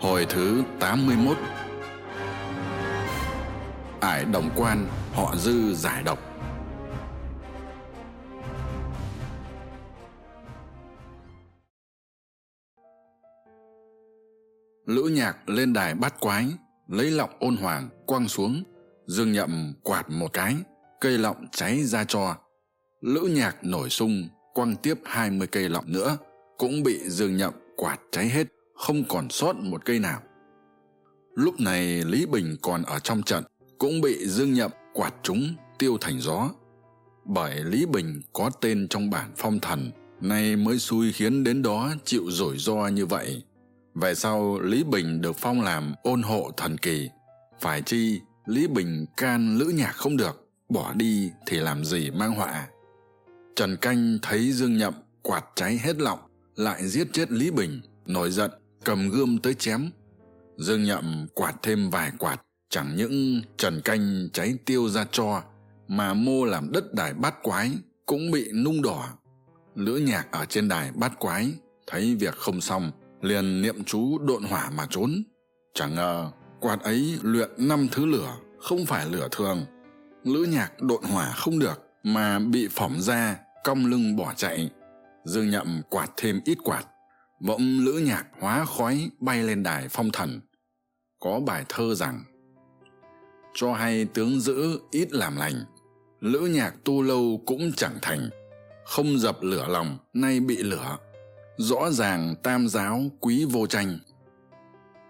Hồi thứ 81 Ải đồng quan, họ dư giải độc. Lữ nhạc lên đài bát quái, Lấy lọng ôn hoàng quăng xuống, Dương nhậm quạt một cái, Cây lọng cháy ra cho. Lữ nhạc nổi sung, quăng tiếp hai mươi cây lọng nữa, Cũng bị Dương nhậm quạt cháy hết không còn sót một cây nào. Lúc này lý bình còn ở trong trận, cũng bị dương nhậm quạt chúng tiêu thành gió. Bởi lý bình có tên trong bản phong thần, nay mới xui khiến đến đó chịu rủi ro như vậy. Về sau, lý bình được phong làm ôn hộ thần kỳ. Phải chi, lý bình can lữ nhạc không được, bỏ đi thì làm gì mang họa? Trần canh thấy dương nhậm quạt cháy hết lọng lại giết chết lý bình, nổi giận cầm gươm tới chém. Dương nhậm quạt thêm vài quạt, chẳng những trần canh cháy tiêu ra cho, mà mô làm đất đài bát quái cũng bị nung đỏ. Lữ nhạc ở trên đài bát quái thấy việc không xong, liền niệm chú độn hỏa mà trốn. Chẳng ngờ, quạt ấy luyện năm thứ lửa, không phải lửa thường. Lữ nhạc độn hỏa không được, mà bị phỏng ra, cong lưng bỏ chạy. Dương nhậm quạt thêm ít quạt bỗng lữ nhạc hóa khói bay lên đài phong thần. Có bài thơ rằng, cho hay tướng giữ ít làm lành, lữ nhạc tu lâu cũng chẳng thành. Không dập lửa lòng, nay bị lửa. Rõ ràng tam giáo quý vô tranh.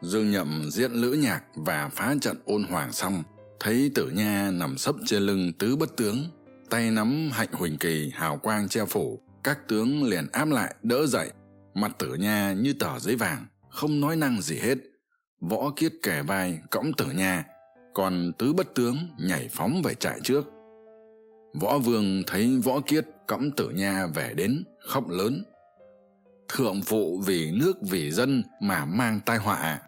Dương nhậm giết lữ nhạc và phá trận ôn hoàng xong, thấy tử nha nằm sấp trên lưng tứ bất tướng. Tay nắm hạnh huỳnh kỳ hào quang che phủ, các tướng liền áp lại, đỡ dậy mặt tử nha như tờ giấy vàng, không nói năng gì hết. Võ kiết kẻ vai, cõng tử nha, còn tứ bất tướng nhảy phóng về trại trước. Võ vương thấy võ kiết, cõng tử nha về đến, khóc lớn. Thượng phụ vì nước vì dân mà mang tai họa.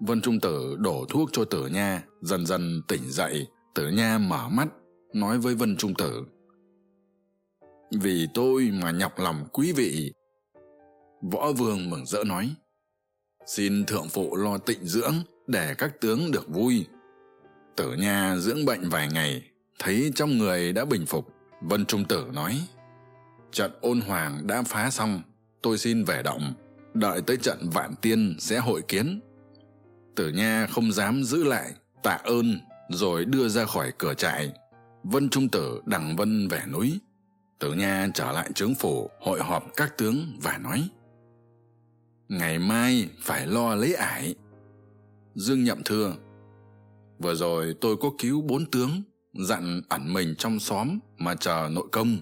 Vân trung tử đổ thuốc cho tử nha, dần dần tỉnh dậy. Tử nha mở mắt, nói với vân trung tử, vì tôi mà nhọc lòng quý vị võ vương mừng rỡ nói, xin thượng phụ lo tịnh dưỡng để các tướng được vui. Tử nha dưỡng bệnh vài ngày, thấy trong người đã bình phục. Vân trung tử nói, trận ôn hoàng đã phá xong, tôi xin về động, đợi tới trận vạn tiên sẽ hội kiến. Tử nha không dám giữ lại, tạ ơn, rồi đưa ra khỏi cửa trại. Vân trung tử đằng vân về núi. Tử nha trở lại trướng phủ, hội họp các tướng và nói ngày mai phải lo lấy ải. Dương nhậm thưa, vừa rồi tôi có cứu bốn tướng, dặn ẩn mình trong xóm mà chờ nội công.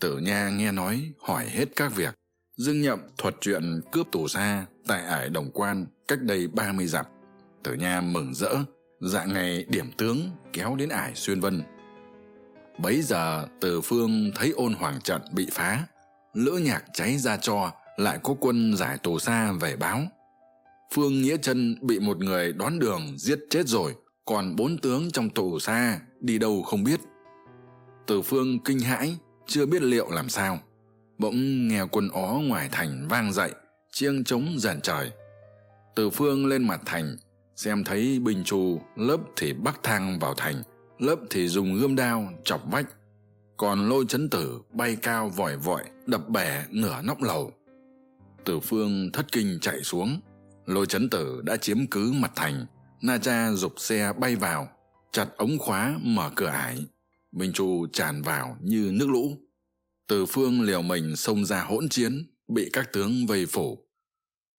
Tử nha nghe nói, hỏi hết các việc. Dương nhậm thuật chuyện cướp tù xa tại ải đồng quan cách đây ba mươi dặm. Tử nha mừng rỡ dạ ngày điểm tướng kéo đến ải xuyên vân. Bấy giờ, từ phương thấy ôn hoàng trận bị phá lữ nhạc cháy ra cho lại có quân giải tù xa về báo. Phương nghĩa chân bị một người đón đường giết chết rồi, còn bốn tướng trong tù xa đi đâu không biết. Từ phương kinh hãi, chưa biết liệu làm sao. Bỗng nghe quân ó ngoài thành vang dậy, chiêng trống dần trời. Từ phương lên mặt thành, xem thấy bình trù lớp thì bắc thang vào thành, lớp thì dùng gươm đao chọc vách. Còn lôi chấn tử bay cao vòi vọi, đập bẻ nửa nóc lầu tử phương thất kinh chạy xuống. Lôi chấn tử đã chiếm cứ mặt thành. Na cha g ụ c xe bay vào, chặt ống khóa mở cửa ải. Minh chu tràn vào như nước lũ. Từ phương liều mình xông ra hỗn chiến, bị các tướng vây phủ.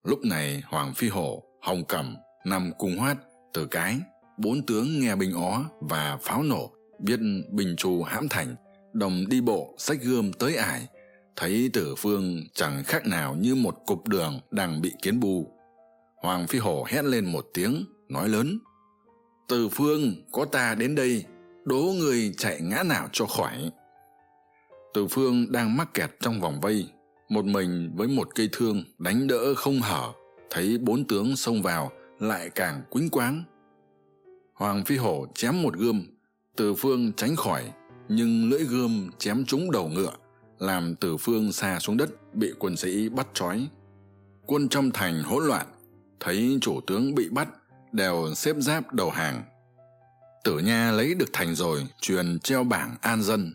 Lúc này hoàng phi hổ, hồng cẩm nằm Cung hoát, từ cái, bốn tướng nghe binh ó và pháo nổ, biết bình chu hãm thành, đồng đi bộ sách gươm tới ải thấy tử phương chẳng khác nào như một cục đường đang bị kiến bù hoàng phi hổ hét lên một tiếng, nói lớn từ phương, có ta đến đây, đố người chạy ngã nào cho khỏi. Từ phương đang mắc kẹt trong vòng vây, một mình với một cây thương đánh đỡ không hở, thấy bốn tướng xông vào, lại càng quýnh quáng. Hoàng phi hổ chém một gươm từ phương tránh khỏi, nhưng lưỡi gươm chém trúng đầu ngựa làm từ phương xa xuống đất, bị quân sĩ bắt trói. Quân trong thành hỗn loạn, thấy chủ tướng bị bắt, đều xếp giáp đầu hàng. Tử nha lấy được thành rồi, truyền treo bảng an dân.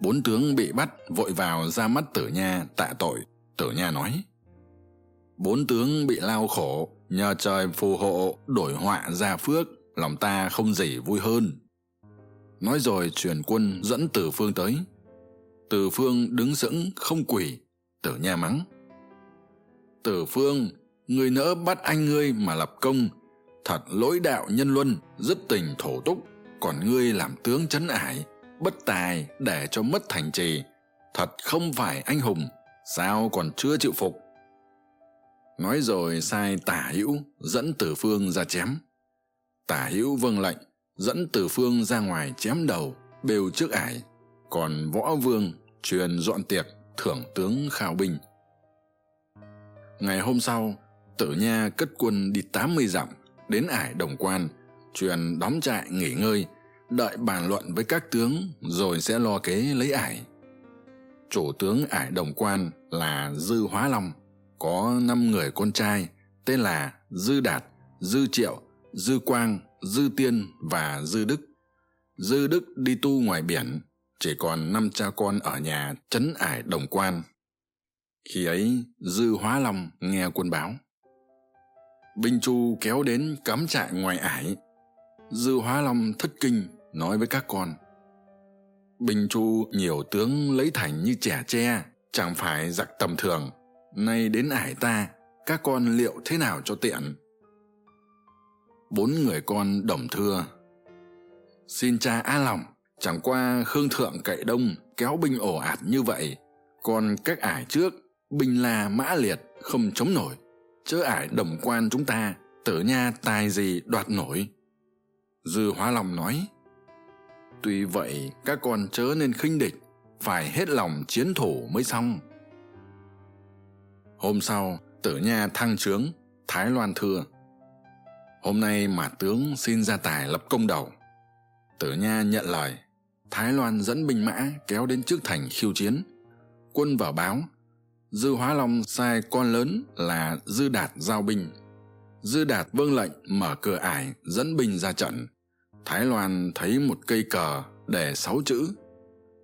Bốn tướng bị bắt, vội vào ra mắt tử nha tạ tội. Tử nha nói, bốn tướng bị lao khổ, nhờ trời phù hộ đổi họa ra phước, lòng ta không gì vui hơn. Nói rồi truyền quân dẫn từ phương tới từ phương đứng sững không quỳ tử nha mắng. Tử phương, người nỡ bắt anh ngươi mà lập công, thật lỗi đạo nhân luân, dứt tình thổ túc, còn ngươi làm tướng trấn ải, bất tài để cho mất thành trì, thật không phải anh hùng, sao còn chưa chịu phục? Nói rồi sai tả hữu dẫn tử phương ra chém. Tả hữu vâng lệnh, dẫn tử phương ra ngoài chém đầu, bêu trước ải, còn võ vương truyền dọn tiệc thưởng tướng khao binh ngày hôm sau, tử nha cất quân đi tám mươi dặm đến ải đồng quan, truyền đóng trại nghỉ ngơi, đợi bàn luận với các tướng rồi sẽ lo kế lấy ải. Chủ tướng ải đồng quan là dư hóa long, có năm người con trai, tên là dư đạt, dư triệu, dư quang, dư tiên và dư đức. Dư đức đi tu ngoài biển chỉ còn năm cha con ở nhà trấn ải đồng quan. Khi ấy, dư hóa long nghe quân báo. Binh chu kéo đến cắm trại ngoài ải. Dư hóa long thất kinh, nói với các con. Binh chu nhiều tướng lấy thành như trẻ tre, chẳng phải giặc tầm thường. Nay đến ải ta, các con liệu thế nào cho tiện? Bốn người con đồng thưa. Xin cha an lòng chẳng qua khương thượng cậy đông, kéo binh ổ ạt như vậy, còn các ải trước, binh la mã liệt không chống nổi, chớ ải đồng quan chúng ta, tử nha tài gì đoạt nổi. Dư hóa lòng nói, tuy vậy, các con chớ nên khinh địch, phải hết lòng chiến thủ mới xong. Hôm sau, tử nha thăng trướng, thái loan thưa, hôm nay mà tướng xin ra tài lập công đầu. Tử nha nhận lời thái loan dẫn binh mã kéo đến trước thành khiêu chiến. Quân vào báo, dư hóa long sai con lớn là dư đạt giao binh. Dư đạt vâng lệnh mở cửa ải, dẫn binh ra trận. Thái loan thấy một cây cờ để sáu chữ.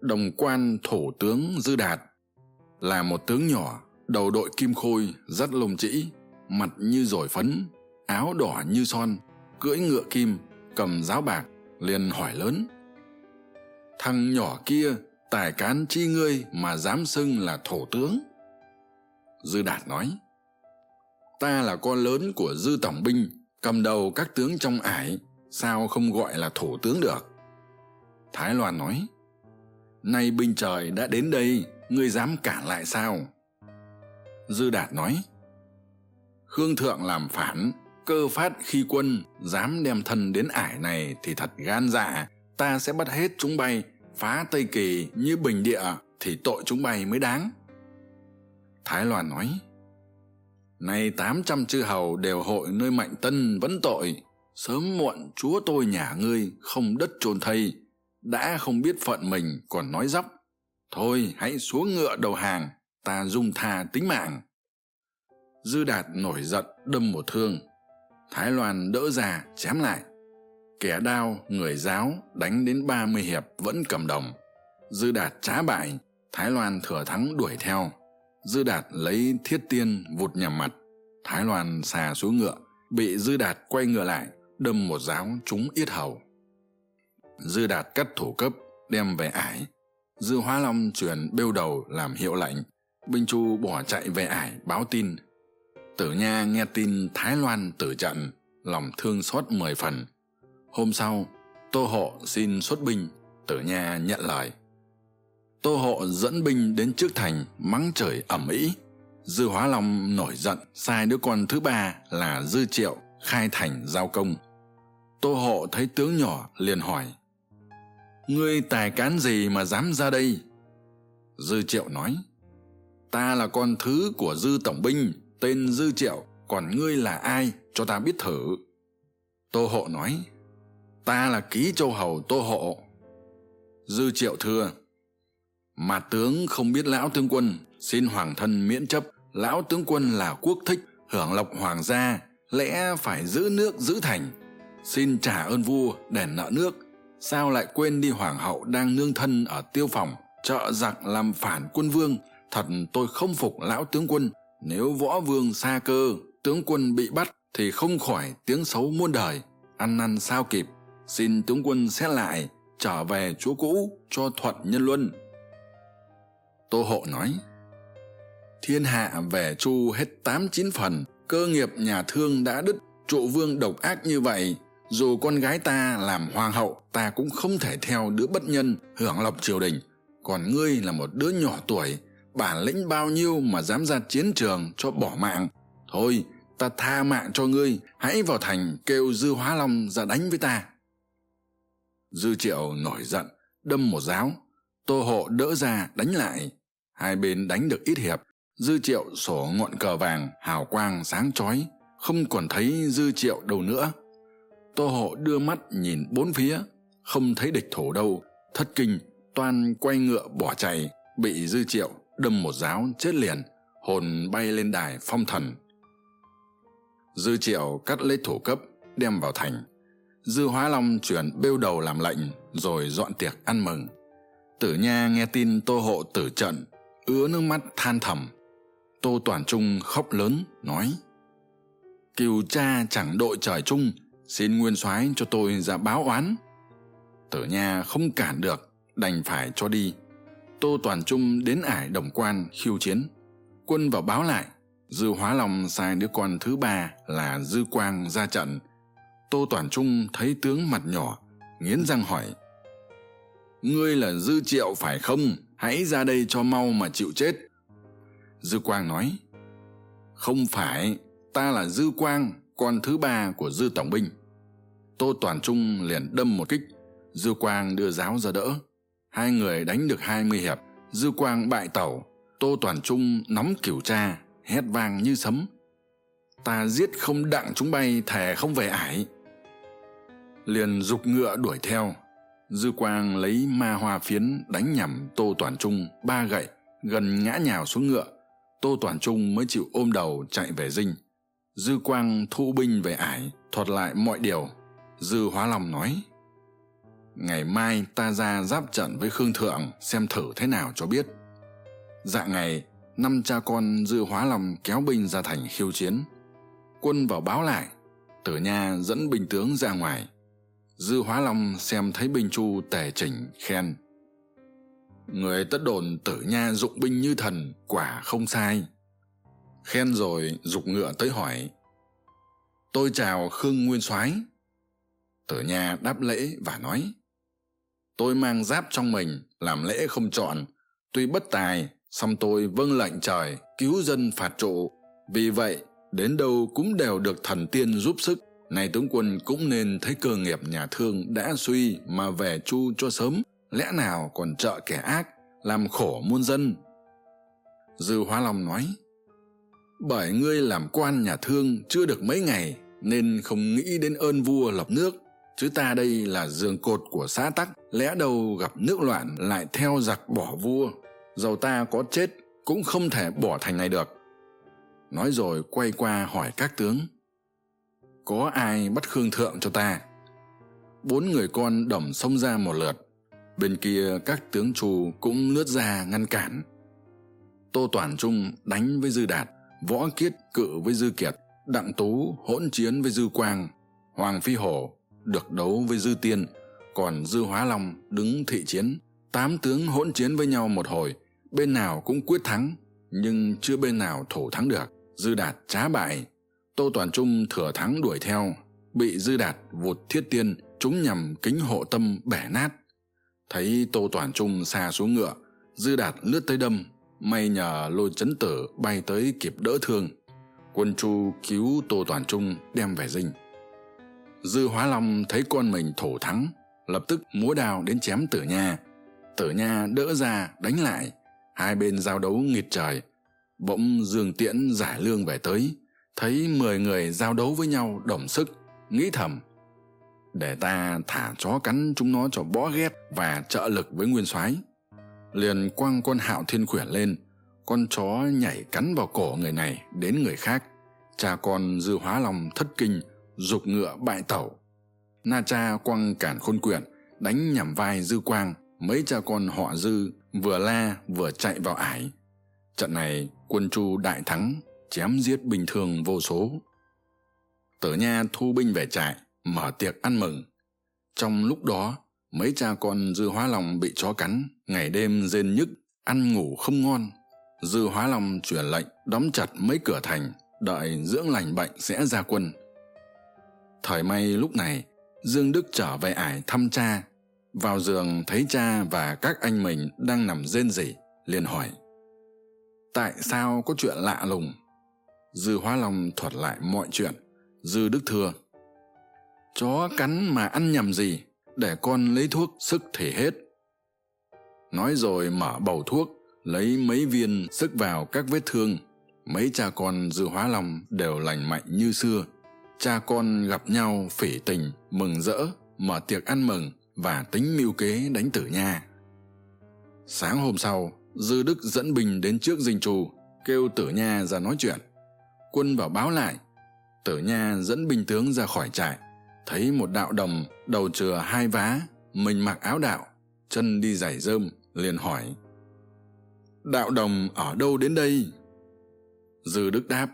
Đồng quan thủ tướng dư đạt là một tướng nhỏ, đầu đội kim khôi, rất lông trĩ mặt như rồi phấn, áo đỏ như son, cưỡi ngựa kim, cầm giáo bạc, liền hỏi lớn thằng nhỏ kia tài cán chi ngươi mà dám xưng là thổ tướng. Dư đạt nói, ta là con lớn của dư tổng binh, cầm đầu các tướng trong ải, sao không gọi là thổ tướng được? Thái loan nói, nay binh trời đã đến đây, ngươi dám cản lại sao? Dư đạt nói, khương thượng làm phản, cơ phát khi quân, dám đem thân đến ải này thì thật gan dạ ta sẽ bắt hết chúng bay, phá tây kỳ như bình địa, thì tội chúng bay mới đáng. Thái loan nói, nay tám trăm chư hầu đều hội nơi mạnh tân vẫn tội. Sớm muộn chúa tôi nhà ngươi không đất chôn thây. Đã không biết phận mình còn nói dóc. Thôi hãy xuống ngựa đầu hàng, ta dung tha tính mạng. Dư đạt nổi giận, đâm một thương. Thái loan đỡ ra chém lại kẻ đao, người giáo đánh đến ba mươi hiệp vẫn cầm đồng. Dư đạt trá bại, thái loan thừa thắng đuổi theo. Dư đạt lấy thiết tiên vụt nhằm mặt. Thái loan xà xuống ngựa, bị dư đạt quay ngựa lại, đâm một giáo trúng yết hầu. Dư đạt cắt thủ cấp, đem về ải. Dư hóa long truyền bêu đầu làm hiệu lệnh. Binh chu bỏ chạy về ải báo tin. Tử nha nghe tin thái loan tử trận, lòng thương xót mười phần hôm sau, tô hộ xin xuất binh tử nha nhận lời tô hộ dẫn binh đến trước thành, mắng trời ẩm ĩ dư hóa long nổi giận, sai đứa con thứ ba là dư triệu khai thành giao công. Tô hộ thấy tướng nhỏ liền hỏi, ngươi tài cán gì mà dám ra đây? Dư triệu nói, ta là con thứ của dư tổng binh, tên dư triệu, còn ngươi là ai? Cho ta biết thử. Tô hộ nói ta là ký châu hầu tô hộ. Dư triệu thưa, mà tướng không biết lão tướng quân, xin hoàng thân miễn chấp. Lão tướng quân là quốc thích, hưởng lộc hoàng gia, lẽ phải giữ nước giữ thành. Xin trả ơn vua đền nợ nước. Sao lại quên đi hoàng hậu đang nương thân ở tiêu phòng, trợ giặc làm phản quân vương? Thật tôi không phục lão tướng quân. Nếu võ vương xa cơ, tướng quân bị bắt thì không khỏi tiếng xấu muôn đời. Ăn năn sao kịp xin tướng quân xét lại trở về chúa cũ cho thuận nhân luân. Tô hộ nói, thiên hạ về chu hết tám chín phần, cơ nghiệp nhà thương đã đứt, trụ vương độc ác như vậy, dù con gái ta làm hoàng hậu, ta cũng không thể theo đứa bất nhân, hưởng lộc triều đình. Còn ngươi là một đứa nhỏ tuổi bản lĩnh bao nhiêu mà dám ra chiến trường cho bỏ mạng. Thôi, ta tha mạng cho ngươi, hãy vào thành kêu dư hóa long ra đánh với ta dư triệu nổi giận, đâm một giáo. Tô hộ đỡ ra, đánh lại. Hai bên đánh được ít hiệp, dư triệu sổ ngọn cờ vàng, hào quang, sáng chói. Không còn thấy dư triệu đâu nữa. Tô hộ đưa mắt nhìn bốn phía, không thấy địch thủ đâu. Thất kinh, toan quay ngựa bỏ chạy, bị dư triệu đâm một giáo chết liền. Hồn bay lên đài phong thần. Dư triệu cắt lấy thủ cấp, đem vào thành dư hóa long chuyển bêu đầu làm lệnh, rồi dọn tiệc ăn mừng. Tử nha nghe tin tô hộ tử trận, ứa nước mắt than thầm. Tô toàn trung khóc lớn, nói, cừu cha chẳng đội trời chung, xin nguyên soái cho tôi ra báo oán. Tử nha không cản được, đành phải cho đi. Tô toàn trung đến ải đồng quan khiêu chiến. Quân vào báo lại, dư hóa long sai đứa con thứ ba là dư quang ra trận tô toàn trung thấy tướng mặt nhỏ, nghiến răng hỏi, ngươi là dư triệu phải không? Hãy ra đây cho mau mà chịu chết. Dư quang nói, không phải, ta là dư quang, con thứ ba của dư tổng binh. Tô toàn trung liền đâm một kích. Dư quang đưa giáo ra đỡ. Hai người đánh được hai mươi hiệp, dư quang bại tẩu. Tô toàn trung nóng kiểu tra hét vang như sấm, ta giết không đặng chúng bay, thề không về ải liền g ụ c ngựa đuổi theo. Dư quang lấy ma hoa phiến đánh nhằm tô toàn trung ba gậy, gần ngã nhào xuống ngựa. Tô toàn trung mới chịu ôm đầu chạy về dinh. Dư quang thu binh về ải, thuật lại mọi điều. Dư hóa lòng nói, ngày mai ta ra giáp trận với khương thượng xem thử thế nào cho biết. Dạ ngày, năm cha con dư hóa lòng kéo binh ra thành khiêu chiến. Quân vào báo lại tử nha dẫn binh tướng ra ngoài dư hóa long xem thấy binh chu tề chỉnh, khen. Người tất đồn tử nha dụng binh như thần, quả không sai. Khen rồi g ụ c ngựa tới hỏi, tôi chào khương nguyên soái. Tử nha đáp lễ và nói, tôi mang giáp trong mình, làm lễ không chọn. Tuy bất tài, song tôi vâng lệnh trời, cứu dân phạt trụ. Vì vậy, đến đâu cũng đều được thần tiên giúp sức này tướng quân, cũng nên thấy cơ nghiệp nhà thương đã suy mà về chu cho sớm, lẽ nào còn trợ kẻ ác, làm khổ muôn dân? Dư hóa long nói, bởi ngươi làm quan nhà thương chưa được mấy ngày, nên không nghĩ đến ơn vua lập nước. Chứ ta đây là giường cột của xã tắc, lẽ đâu gặp nước loạn lại theo giặc bỏ vua. Dầu ta có chết, cũng không thể bỏ thành này được. Nói rồi quay qua hỏi các tướng có ai bắt khương thượng cho ta? Bốn người con đổng xông ra một lượt. Bên kia các tướng trù cũng lướt ra ngăn cản. Tô toàn trung đánh với dư đạt, võ kiết cự với dư kiệt, đặng tú hỗn chiến với dư quang, hoàng phi hổ được đấu với dư tiên, còn dư hóa long đứng thị chiến. Tám tướng hỗn chiến với nhau một hồi, bên nào cũng quyết thắng, nhưng chưa bên nào thủ thắng được. Dư đạt trá bại tô toàn trung thừa thắng đuổi theo, bị dư đạt vụt thiết tiên chúng nhằm kính hộ tâm bẻ nát. Thấy tô toàn trung xa xuống ngựa, dư đạt lướt tới đâm, may nhờ lôi chấn tử bay tới kịp đỡ thương. Quân chu cứu tô toàn trung đem về dinh. Dư hóa long thấy con mình thủ thắng, lập tức múa đao đến chém tử nha. Tử nha đỡ ra, đánh lại. Hai bên giao đấu nghịt trời. Bỗng dương tiễn giải lương về tới thấy mười người giao đấu với nhau đồng sức, nghĩ thầm. Để ta thả chó cắn chúng nó cho bó ghét và trợ lực với nguyên soái. Liền quăng con hạo thiên khuyển lên, con chó nhảy cắn vào cổ người này đến người khác. Cha con dư hóa lòng thất kinh, dục ngựa bại tẩu. Na cha quăng cản khôn quyển, đánh nhằm vai dư quang. Mấy cha con họ dư vừa la vừa chạy vào ải. Trận này quân chu đại thắng chém giết bình thường vô số. Tử nha thu binh về trại, mở tiệc ăn mừng. Trong lúc đó, mấy cha con dư hóa lòng bị chó cắn, ngày đêm rên nhức, ăn ngủ không ngon. Dư hóa lòng truyền lệnh đóng chặt mấy cửa thành, đợi dưỡng lành bệnh sẽ ra quân. Thời may lúc này, dương đức trở về ải thăm cha. Vào giường thấy cha và các anh mình đang nằm rên rỉ, liền hỏi, tại sao có chuyện lạ lùng? Dư hóa long thuật lại mọi chuyện. Dư đức thưa, chó cắn mà ăn nhầm gì? Để con lấy thuốc sức thể hết. Nói rồi mở bầu thuốc, lấy mấy viên sức vào các vết thương. Mấy cha con dư hóa long đều lành mạnh như xưa. Cha con gặp nhau phỉ tình, mừng rỡ, mở tiệc ăn mừng và tính mưu kế đánh tử nha. Sáng hôm sau, dư đức dẫn binh đến trước dinh trù, kêu tử nha ra nói chuyện quân vào báo lại. Tử nha dẫn binh tướng ra khỏi trại, thấy một đạo đồng đầu chừa hai vá, mình mặc áo đạo, chân đi giày rơm, liền hỏi, đạo đồng ở đâu đến đây? Dư đức đáp,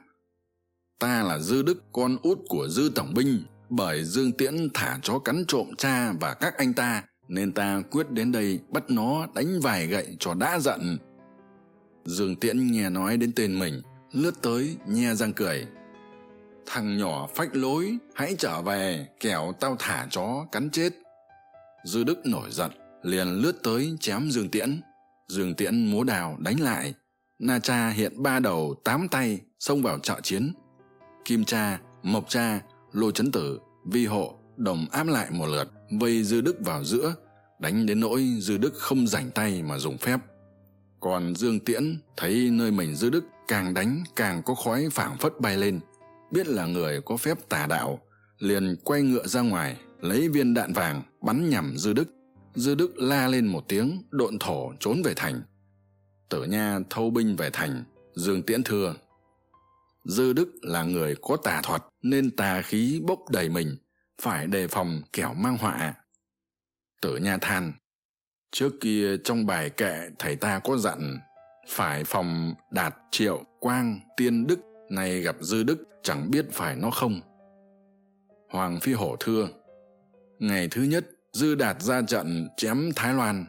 ta là dư đức, con út của dư tổng binh, bởi dương tiễn thả chó cắn trộm cha và các anh ta, nên ta quyết đến đây bắt nó đánh vài gậy cho đã giận. Dương tiễn nghe nói đến tên mình lướt tới nhe răng cười. Thằng nhỏ phách lối, hãy trở về, kẻo tao thả chó cắn chết. Dư đức nổi giận, liền lướt tới chém dương tiễn. Dương tiễn múa đào đánh lại. Na cha hiện ba đầu, tám tay, xông vào trợ chiến. Kim cha, mộc cha, lô chấn tử, vi hộ đồng áp lại một lượt, vây dư đức vào giữa, đánh đến nỗi dư đức không rảnh tay mà dùng phép. Còn dương tiễn thấy nơi mình dư đức càng đánh càng có khói phảng phất bay lên. Biết là người có phép tà đạo, liền quay ngựa ra ngoài, lấy viên đạn vàng bắn nhằm dư đức. Dư đức la lên một tiếng, độn thổ trốn về thành. Tử nha thâu binh về thành, dương tiễn thưa. Dư đức là người có tà thuật, nên tà khí bốc đầy mình, phải đề phòng kẻo mang họa. Tử nha than. Trước kia trong bài kệ thầy ta có dặn phải phòng đạt triệu quang tiên đức, nay gặp dư đức, chẳng biết phải nó không? Hoàng phi hổ thưa, ngày thứ nhất, dư đạt ra trận chém thái loan.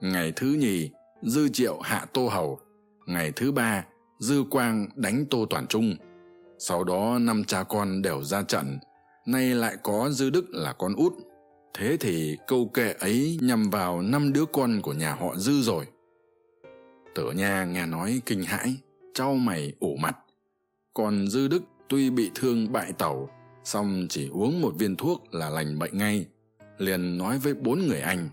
Ngày thứ nhì, dư triệu hạ tô hầu. Ngày thứ ba, dư quang đánh tô toàn trung. Sau đó năm cha con đều ra trận. Nay lại có dư đức là con út. Thế thì câu kệ ấy nhằm vào năm đứa con của nhà họ dư rồi tử nha nghe nói kinh hãi, trao mày ủ mặt. Còn dư đức tuy bị thương bại tẩu song chỉ uống một viên thuốc là lành bệnh ngay, liền nói với bốn người anh.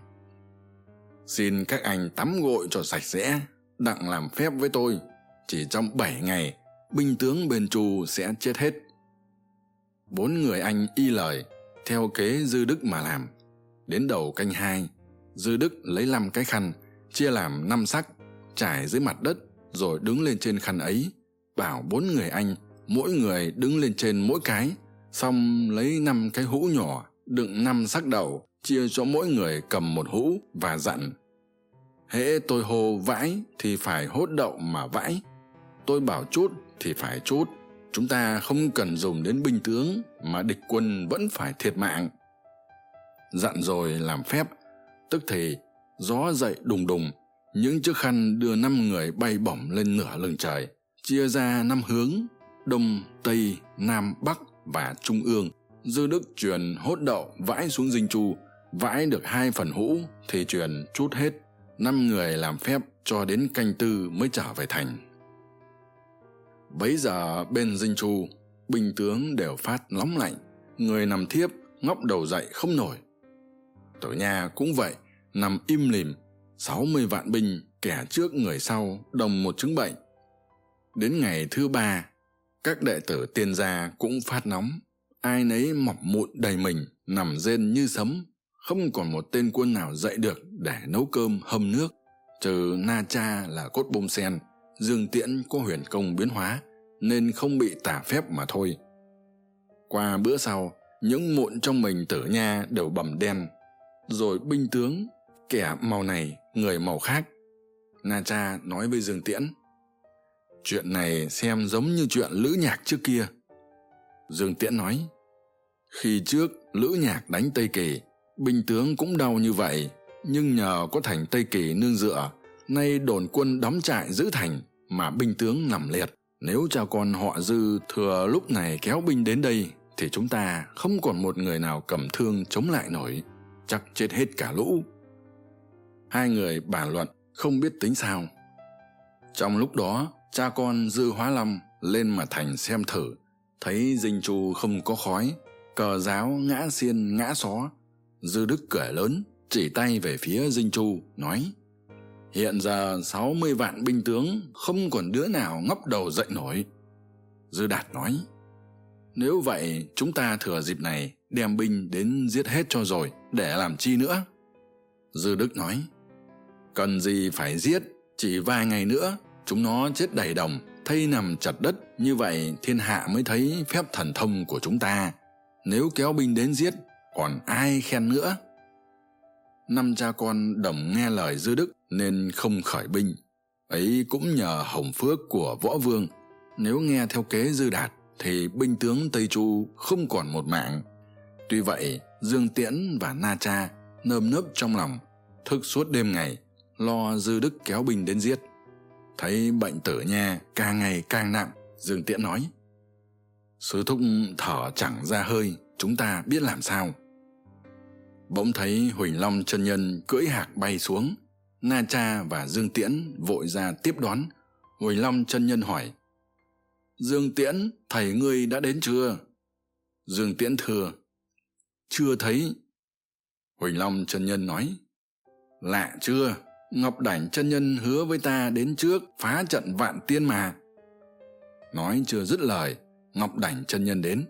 Xin các anh tắm gội cho sạch sẽ, đặng làm phép với tôi, chỉ trong bảy ngày, binh tướng bên chu sẽ chết hết. Bốn người anh y lời, theo kế dư đức mà làm. Đến đầu canh hai, dư đức lấy năm cái khăn, chia làm năm sắc trải dưới mặt đất rồi đứng lên trên khăn ấy, bảo bốn người anh, mỗi người đứng lên trên mỗi cái, xong lấy năm cái hũ nhỏ, đựng năm sắc đậu, chia cho mỗi người cầm một hũ và dặn, hễ tôi hô vãi thì phải hốt đậu mà vãi, tôi bảo chút thì phải chút, chúng ta không cần dùng đến binh tướng mà địch quân vẫn phải thiệt mạng. Dặn rồi làm phép, tức thì gió dậy đùng đùng những chiếc khăn đưa năm người bay bổng lên nửa lưng trời, chia ra năm hướng, đông, tây, nam, bắc và trung ương. Dư đức truyền hốt đậu vãi xuống dinh chu, vãi được hai phần hũ, thì truyền chút hết. Năm người làm phép cho đến canh tư mới trở về thành. Bấy giờ bên dinh chu, binh tướng đều phát nóng lạnh. Người nằm thiếp, ngóc đầu dậy không nổi. Tổ nhà cũng vậy, nằm im lìm sáu mươi vạn binh kẻ trước người sau đồng một chứng bệnh. Đến ngày thứ ba, các đệ tử tiên gia cũng phát nóng. Ai nấy mọc mụn đầy mình, nằm rên như sấm. Không còn một tên quân nào dậy được để nấu cơm hâm nước. Trừ na cha là cốt bông sen, dương tiễn có huyền công biến hóa, nên không bị tả phép mà thôi. Qua bữa sau, những mụn trong mình tử nha đều bầm đen. Rồi binh tướng kẻ màu này, người màu khác. Na cha nói với dương tiễn. Chuyện này xem giống như chuyện lữ nhạc trước kia. Dương tiễn nói. Khi trước, lữ nhạc đánh tây kỳ, binh tướng cũng đau như vậy, nhưng nhờ có thành tây kỳ nương dựa, nay đồn quân đóng trại giữ thành mà binh tướng nằm liệt. Nếu cha con họ dư thừa lúc này kéo binh đến đây, thì chúng ta không còn một người nào cầm thương chống lại nổi. Chắc chết hết cả lũ hai người bàn luận không biết tính sao. Trong lúc đó, cha con dư hóa lâm lên mà thành xem thử, thấy dinh chu không có khói, cờ giáo ngã xiên ngã xó. Dư đức cười lớn, chỉ tay về phía dinh chu, nói, hiện giờ sáu mươi vạn binh tướng không còn đứa nào ngóc đầu dậy nổi. Dư đạt nói, nếu vậy, chúng ta thừa dịp này đem binh đến giết hết cho rồi, để làm chi nữa? Dư đức nói cần gì phải giết, chỉ vài ngày nữa, chúng nó chết đầy đồng, thây nằm chặt đất. Như vậy thiên hạ mới thấy phép thần thông của chúng ta. Nếu kéo binh đến giết, còn ai khen nữa? Năm cha con đồng nghe lời dư đức, nên không khởi binh. Ấy cũng nhờ hồng phước của võ vương. Nếu nghe theo kế dư đạt, thì binh tướng tây chu không còn một mạng. Tuy vậy, dương tiễn và na cha nơm nớp trong lòng, thức suốt đêm ngày lo dư đức kéo bình đến giết. Thấy bệnh tử nha, càng ngày càng nặng, dương tiễn nói. Sứ thúc thở chẳng ra hơi, chúng ta biết làm sao. Bỗng thấy huỳnh long chân nhân cưỡi hạc bay xuống, na cha và dương tiễn vội ra tiếp đón. Huỳnh long chân nhân hỏi, dương tiễn, thầy ngươi đã đến chưa? Dương tiễn thưa, chưa thấy. Huỳnh long chân nhân nói, lạ chưa? Ngọc đảnh chân nhân hứa với ta đến trước, phá trận vạn tiên mà. Nói chưa dứt lời, ngọc đảnh chân nhân đến.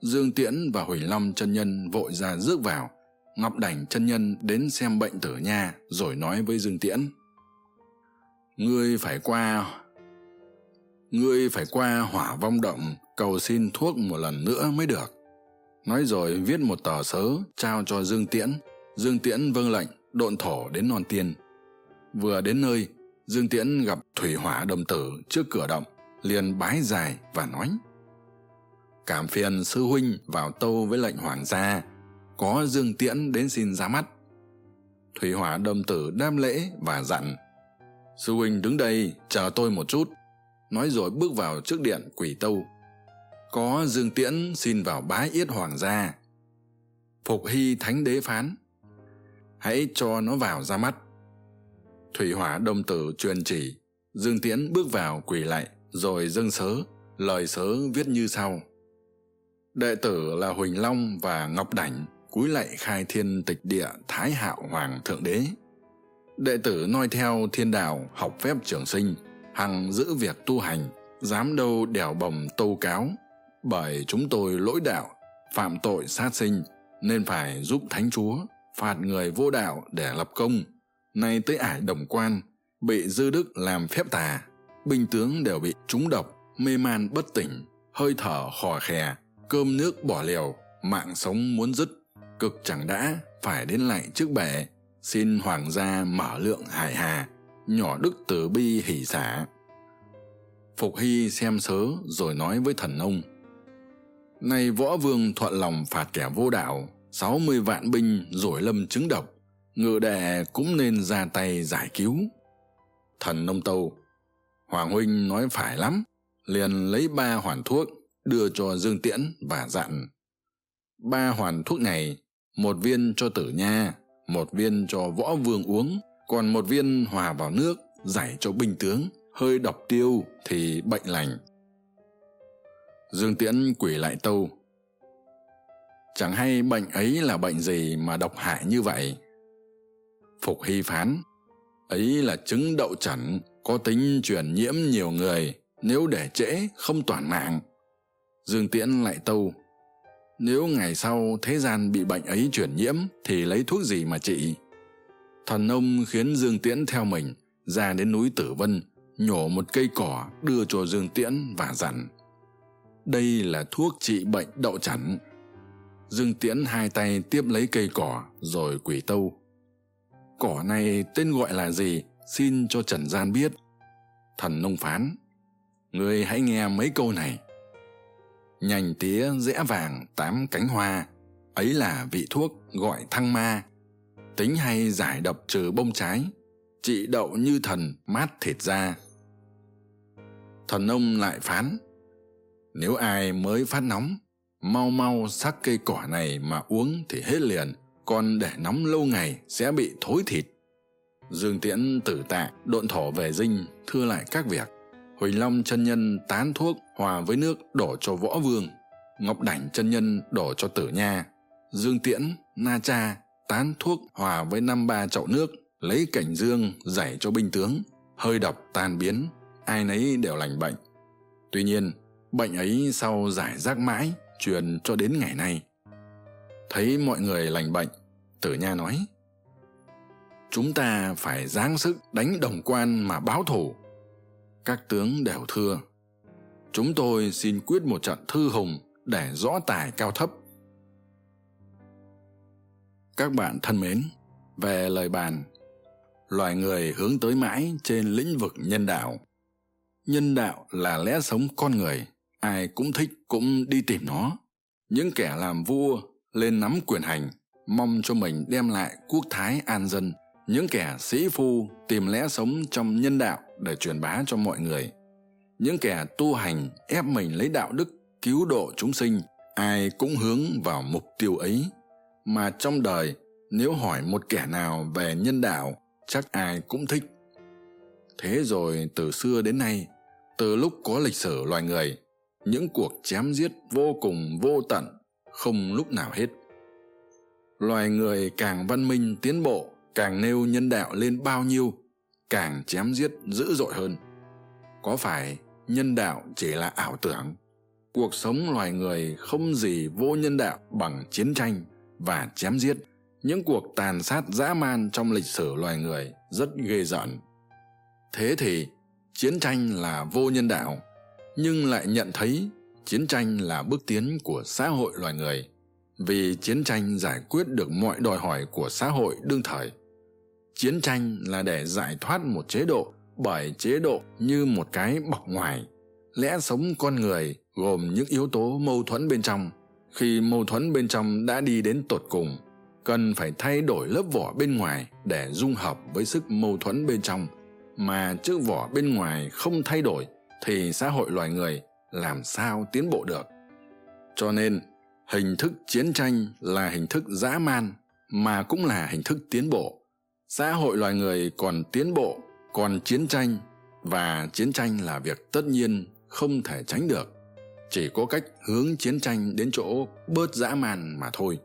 Dương tiễn và huỳnh long chân nhân vội ra rước vào. Ngọc đảnh chân nhân đến xem bệnh tử nha, rồi nói với dương tiễn. Ngươi phải qua, ngươi phải qua hỏa vong động, cầu xin thuốc một lần nữa mới được. Nói rồi viết một tờ sớ trao cho dương tiễn. Dương tiễn vâng lệnh, độn thổ đến non tiên vừa đến nơi, dương tiễn gặp thủy hỏa đồng tử trước cửa động, liền bái dài và nói, cảm phiền sư huynh vào tâu với lệnh hoàng gia, có dương tiễn đến xin ra mắt. Thủy hỏa đồng tử đam lễ và dặn, sư huynh đứng đây chờ tôi một chút. Nói rồi bước vào trước điện quỷ tâu. Có dương tiễn xin vào bái yết hoàng gia. Phục hy thánh đế phán, hãy cho nó vào ra mắt thủy hỏa đồng tử truyền chỉ. Dương tiễn bước vào quỳ lạy rồi dâng sớ, lời sớ viết như sau. Đệ tử là huỳnh long và ngọc đảnh, cúi lạy khai thiên tịch địa thái hạo hoàng thượng đế. Đệ tử noi theo thiên đạo, học phép trường sinh, hằng giữ việc tu hành, dám đâu đèo bồng tâu cáo. Bởi chúng tôi lỗi đạo, phạm tội sát sinh, nên phải giúp thánh chúa, phạt người vô đạo để lập công nay tới ải đồng quan, bị dư đức làm phép tà. Binh tướng đều bị trúng độc, mê man bất tỉnh, hơi thở khò khè, cơm nước bỏ liều, mạng sống muốn dứt. Cực chẳng đã, phải đến lại trước bể xin hoàng gia mở lượng hải hà, nhỏ đức từ bi hỷ xả. Phục hy xem sớ rồi nói với thần ông, nay võ vương thuận lòng phạt kẻ vô đạo, sáu mươi vạn binh rồi lâm chứng độc ngự đệ cũng nên ra tay giải cứu. Thần nông tâu, hoàng huynh nói phải lắm, liền lấy ba hoàn thuốc đưa cho dương tiễn và dặn ba hoàn thuốc này, một viên cho tử nha, một viên cho võ vương uống, còn một viên hòa vào nước giải cho binh tướng, hơi độc tiêu thì bệnh lành. Dương tiễn quỷ lại tâu. Chẳng hay bệnh ấy là bệnh gì mà độc hại như vậy phục hy phán. Ấy là chứng đậu chẩn có tính truyền nhiễm nhiều người, nếu để trễ, không toàn mạng. Dương tiễn lại tâu, nếu ngày sau thế gian bị bệnh ấy truyền nhiễm, thì lấy thuốc gì mà trị? Thần ông khiến dương tiễn theo mình, ra đến núi tử vân, nhổ một cây cỏ, đưa cho dương tiễn và dặn, đây là thuốc trị bệnh đậu chẩn dương tiễn hai tay tiếp lấy cây cỏ, rồi quỷ tâu cỏ này tên gọi là gì? Xin cho trần gian biết. Thần nông phán, người hãy nghe mấy câu này. Nhành tía rẽ vàng tám cánh hoa, ấy là vị thuốc gọi thăng ma. Tính hay giải độc trừ bông trái, trị đậu như thần mát thịt da thần nông lại phán, nếu ai mới phát nóng, mau mau sắc cây cỏ này mà uống thì hết liền còn để nóng lâu ngày sẽ bị thối thịt. Dương tiễn tử tạ, độn thổ về dinh, thưa lại các việc. Huỳnh long chân nhân tán thuốc hòa với nước đổ cho võ vương. Ngọc đảnh chân nhân đổ cho tử nha. Dương tiễn, na cha, tán thuốc hòa với năm ba chậu nước, lấy cảnh dương giải cho binh tướng. Hơi độc tan biến, ai nấy đều lành bệnh. Tuy nhiên, bệnh ấy sau giải rác mãi, truyền cho đến ngày nay thấy mọi người lành bệnh, tử nha nói, chúng ta phải giáng sức đánh đồng quan mà báo thù. Các tướng đều thưa. Chúng tôi xin quyết một trận thư hùng để rõ tài cao thấp. Các bạn thân mến, về lời bàn, loài người hướng tới mãi trên lĩnh vực nhân đạo. Nhân đạo là lẽ sống con người, ai cũng thích cũng đi tìm nó. Những kẻ làm vua lên nắm quyền hành, mong cho mình đem lại quốc thái an dân, những kẻ sĩ phu tìm lẽ sống trong nhân đạo để truyền bá cho mọi người. Những kẻ tu hành ép mình lấy đạo đức, cứu độ chúng sinh, ai cũng hướng vào mục tiêu ấy. Mà trong đời, nếu hỏi một kẻ nào về nhân đạo, chắc ai cũng thích. Thế rồi từ xưa đến nay, từ lúc có lịch sử loài người, những cuộc chém giết vô cùng vô tận không lúc nào hết. Loài người càng văn minh, tiến bộ, càng nêu nhân đạo lên bao nhiêu, càng chém giết dữ dội hơn. Có phải nhân đạo chỉ là ảo tưởng? Cuộc sống loài người không gì vô nhân đạo bằng chiến tranh và chém giết. Những cuộc tàn sát dã man trong lịch sử loài người rất ghê rợn. Thế thì chiến tranh là vô nhân đạo, nhưng lại nhận thấy chiến tranh là bước tiến của xã hội loài người. Vì chiến tranh giải quyết được mọi đòi hỏi của xã hội đương thời, chiến tranh là để giải thoát một chế độ bởi chế độ như một cái bọc ngoài. Lẽ sống con người gồm những yếu tố mâu thuẫn bên trong. Khi mâu thuẫn bên trong đã đi đến tột cùng, cần phải thay đổi lớp vỏ bên ngoài để dung hợp với sức mâu thuẫn bên trong. Mà chiếc vỏ bên ngoài không thay đổi thì xã hội loài người làm sao tiến bộ được. Cho nên, hình thức chiến tranh là hình thức dã man, mà cũng là hình thức tiến bộ. Xã hội loài người còn tiến bộ, còn chiến tranh, và chiến tranh là việc tất nhiên không thể tránh được. Chỉ có cách hướng chiến tranh đến chỗ bớt dã man mà thôi.